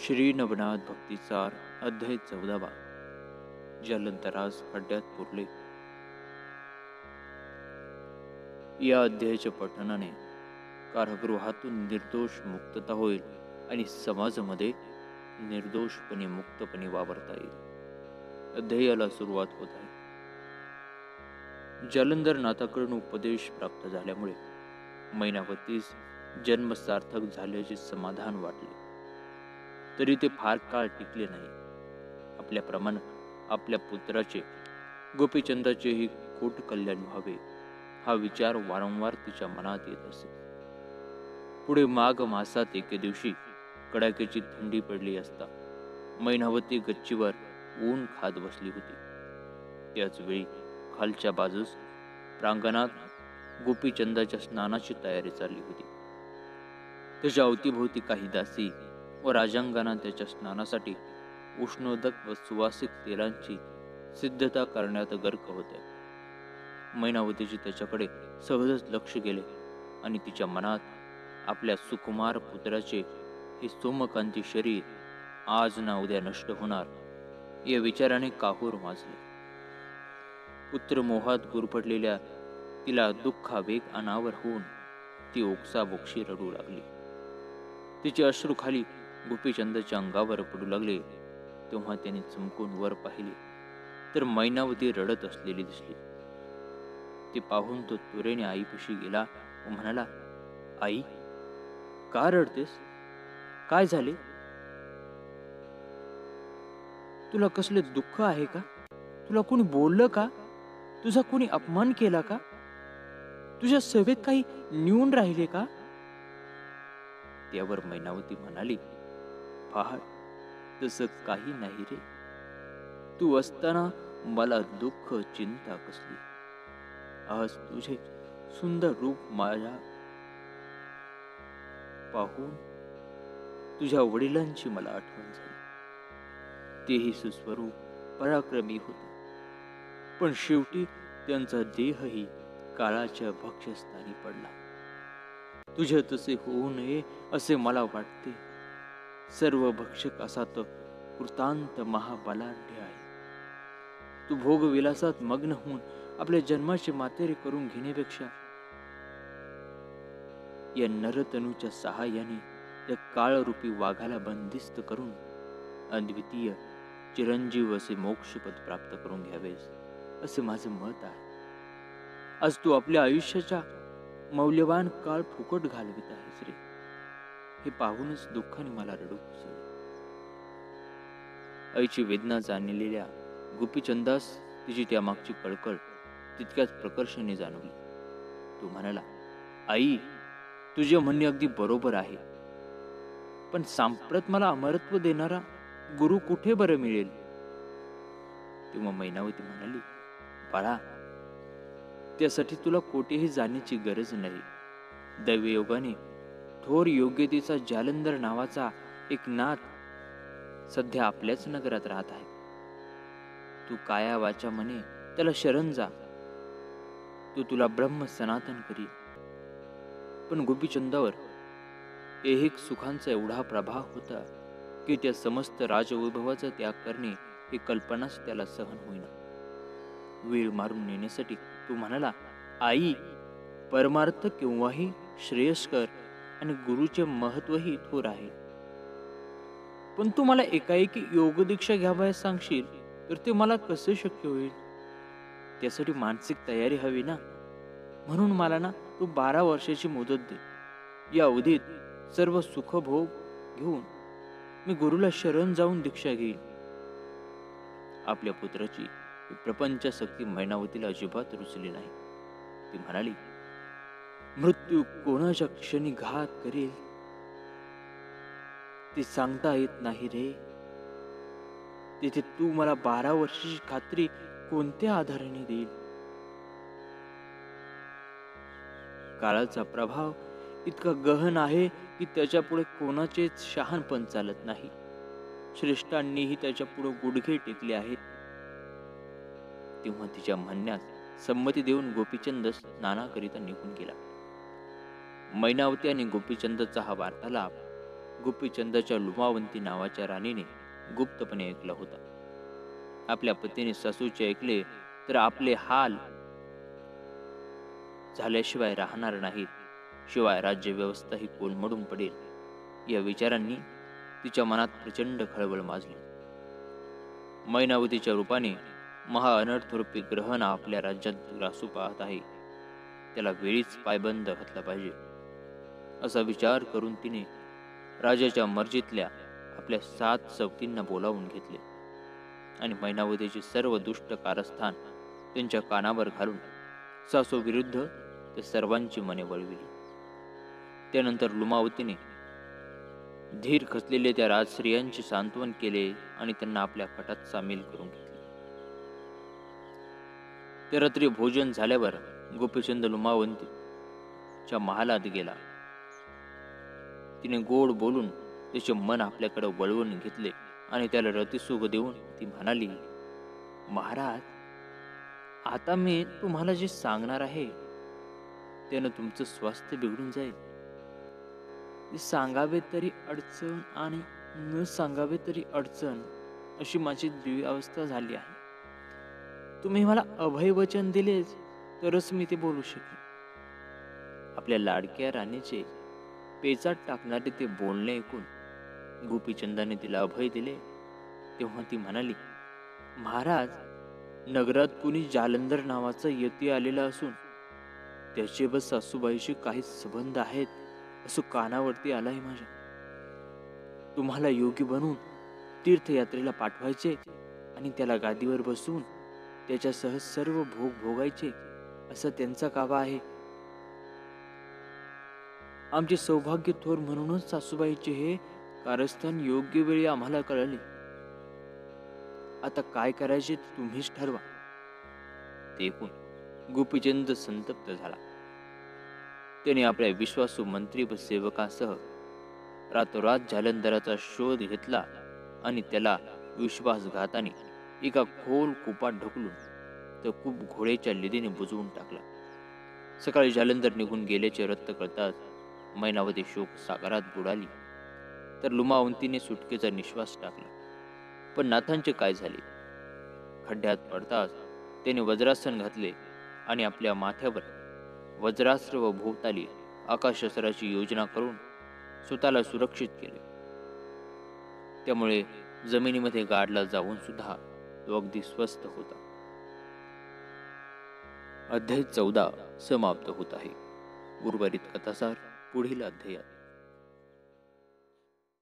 श्री नवनाथ भक्तीचार अध्याय चौदावा. जलंतरास खड्ड्यात पुरले. या अध्यायाच्या पठणाने कारागृहातून निर्दोष मुक्तता होईल आणि समाजामध्ये निर्दोषपणे मुक्तपणे वावरता येईल. अध्यायाला सुरुवात होत आहे. जालंधर नाथाकडून उपदेश प्राप्त झाल्यामुळे मैनावतीस जन्म सार्थक झाल्याचे समाधान वाटले. तरी ते फार काळ टिकले नाही. आपल्याप्रमाणे आपल्या पुत्राचे गोपीचंदाचेही खोट कल्याण व्हावे हा विचार वारंवार तिच्या मनात येत असे. पुढे माघ मासात एके दिवशी कडाक्याची थंडी पडली असता मैनावती गच्चीवर ऊन खात बसली होती. त्याच वेळी खालच्या बाजूस प्रांगणात गोपीचंदाच्या स्नानाची तयारी चालली होती. त्याच्या अवतीभोवती काही दासी व राजांगणा त्याच्या स्नानासाठी उष्णोदक व सुवासिक तेलांची सिद्धता करण्यात गर्क होते. मैनावतीची त्याच्याकडे सहजच लक्ष गेले आणि तिच्या मनात आपल्या सुकुमार पुत्राचे हे सोमकांती शरीर आज ना उद्या नष्ट होणार या विचाराने काहूर वाजले. पुत्र मोहात गुरफटलेल्या तिला दुःखावेग अनावर होऊन ती ओक्सा बोक्षी रडू लागली. तिचे अश्रू खाली गोपीचंदच्या अंगावर पडू लागले तेव्हा त्याने चमकून वर पाहिले. तर मैनावती रडत असलेली दिसली. ते पाहून तो तुरेने आईपाशी गेला व म्हणाला आई का रडतेस? काय झाले? तुला कसले दुःख आहे का? तुला कोणी बोललं का? तुझा कोणी अपमान केला का? तुझ्या सेवेत काही न्यून राहिले का? त्यावर मैनावती म्हणाली पहाड तसं काही नाही रे. तू असताना मला दुःख चिंता कसली? आज तुझे सुंदर रूप माझ्या पाहून तुझ्या वडिलांची मला आठवण झाली. तेही सुस्वरूप पराक्रमी होते. पण शेवटी त्यांचा देहही काळाच्या भक्षस्थानी पडला. तुझे तसे होऊ नये असे मला वाटते. सर्व भक्षक असा तो कृतांत महाबलाढ्य आहे. तू भोगविलासात मग्न होऊन आपल्या जन्माची मातेरी करून घेण्यापेक्षा या नरतनूच्या सहाय्याने त्या काळरूपी वाघाला बंदिस्त करून अद्वितीय चिरंजीव असे मोक्षपद प्राप्त करून घ्यावेस असे माझे मत आहे. आज तू आपल्या आयुष्याच्या मौल्यवान काळ फुकट घालवित आहेस रे. हे पाहूनच दुःखाने मला रडू कोसळले. आईची वेदना जाणलेल्या गोपीचंदास तिची त्यामागची कळकळ तितक्याच प्रकर्षाने जाणवली. तो म्हणाला आई तुझे म्हणणे अगदी बरोबर आहे. पण सांप्रत मला अमरत्व देणारा गुरु कुठे बरं मिळेल? तेव्हा मैनावती म्हणाली बाळा त्यासाठी तुला कोठेही जाण्याची गरज नाही. दैवयोगाने थोर योग्यतेचा जालंधर नावाचा एक नाथ सध्या आपल्याच नगरात राहत आहे. तू काया वाचा म्हणे त्याला शरण जा. तो तुला ब्रह्म सनातन करी पण गोपीचंदावर एक सुखांचा एवढा प्रभाव होता की त्या समस्त राजवैभवाचा त्याग करणे ही कल्पनाच त्याला सहन होईना. वेळ मारून नेण्यासाठी तू म्हणाला आई परमार्थ केव्हाही श्रेयस्कर आणि गुरुचे महत्वही थोर आहे. पण तू मला एकाएकी योग दीक्षा घ्यावयास सांगशील तर ते मला कसे शक्य होईल? त्यासाठी मानसिक तयारी हवी ना? म्हणून मला ना तू बारा वर्षाची मुदत दे. या अवधीत सर्व सुखभोग घेऊन मी गुरुला शरण जाऊन दीक्षा घेईल आपल्या पुत्राची प्रपंचासक्ती मैनावतीला अजिबात रुचली नाही. ती म्हणाली मृत्यू कोणाच्या क्षणी घात करेल? ते सांगता येत नाही रे. तिथे तू मला बारा वर्षाची खात्री कोणत्या आधाराने देईल? काळाचा प्रभाव इतका गहन आहे की त्याच्या पुढे कोणाचेच शहाणपण चालत नाही. श्रेष्ठांनीही त्याच्या पुढे गुडघे टेकले आहेत. तेव्हा तिच्या म्हणण्यास संमती देऊन गोपीचंद स्नानाकरिता निघून गेला. मैनावती आणि गोपीचंदचा हा वार्तालाप गोपीचंदच्या लुमावंती नावाच्या राणीने गुप्तपणे ऐकला होता. आपल्या पतीने सासूचे ऐकले तर आपले हाल झाल्याशिवाय राहणार नाहीत शिवाय राज्य व्यवस्था ही कोलमडून पडेल या विचारांनी तिच्या मनात प्रचंड खळबळ माजली. मैनावतीच्या रूपाने महाअनर्थरूपी ग्रहण आपल्या राज्यात ग्रासू पाहत आहे. त्याला वेळीच पायबंद घातला पाहिजे. असा विचार करून तिने राजाच्या मर्जीतल्या आपल्या सात सवतींना बोलावून घेतले. आणि मैनावतीचे सर्व दुष्ट कारस्थान त्यांच्या कानावर घालून सासूविरुद्ध ते सर्वांची मने वळविली. त्यानंतर लुमावतीने धीर खचलेले त्या राजश्रियांचे सांत्वन केले आणि त्यांना आपल्या कटात सामील करून घेतले. ते रात्री भोजन झाल्यावर गोपीचंद लुमावंतीच्या महालात गेला. तिने गोड बोलून त्याचे मन आपल्याकडे वळवून घेतले आणि त्याला रतिसुख देऊन ती म्हणाली महाराज आता मी तुम्हाला जे सांगणार आहे त्यानं तुमचं स्वास्थ्य बिघडून जाईल. ते सांगावे तरी अडचण आणि न सांगावे तरी अडचण अशी माझी द्विअवस्था झाली आहे. तुम्ही मला अभय वचन दिलेच तरच मी ते बोलू शकेन. आपल्या लाडक्या राणीचे पेचात टाकणारे ते बोलणे ऐकून गोपीचंदाने तिला अभय दिले. तेव्हा ती म्हणाली महाराज नगरात कुणी जालंधर नावाचा यती आलेला असून त्याचे व सासूबाईशी काही संबंध आहेत असं कानावरती आलाय माझ्या. तुम्हाला योगी बनवून तीर्थयात्रेला पाठवायचे आणि त्याला गादीवर बसून त्याच्यासह सर्व भोग भोगायचे असा त्यांचा काबा आहे. आमचे सौभाग्य थोर म्हणूनच सासूबाईचे हे कारस्थान योग्य वेळी आम्हाला कळले. आता काय करायचे तुम्हीच ठरवा. ते पण गोपीचंद संतप्त झाला. त्याने आपल्या विश्वासू मंत्री व सेवकासह रातोरात जालंधराचा शोध घेतला आणि त्याला विश्वासघाताने एका खोल कुपात ढकलून तो खूप घोड्याच्या लिदीने बुजवून टाकला. सकाळी जालंधर निघून गेल्याचे रत्त करतात मैनावती शोक सागरात बुडाली. तर लुमावंतीने सुटकेचा निश्वास टाकला. पण नाथांचे काय झाले? खड्ड्यात पडताच त्याने वज्रासन घातले आणि आपल्या माथ्यावर वज्रास्त्र व भोवताली आकाशस्त्राची योजना करून स्वतःला सुरक्षित केले. त्यामुळे जमिनीमध्ये गाडला जाऊन सुद्धा तो अगदी स्वस्थ होता. अध्याय चौदा समाप्त होत आहे. उर्वरित कथासार पुढील अध्यायात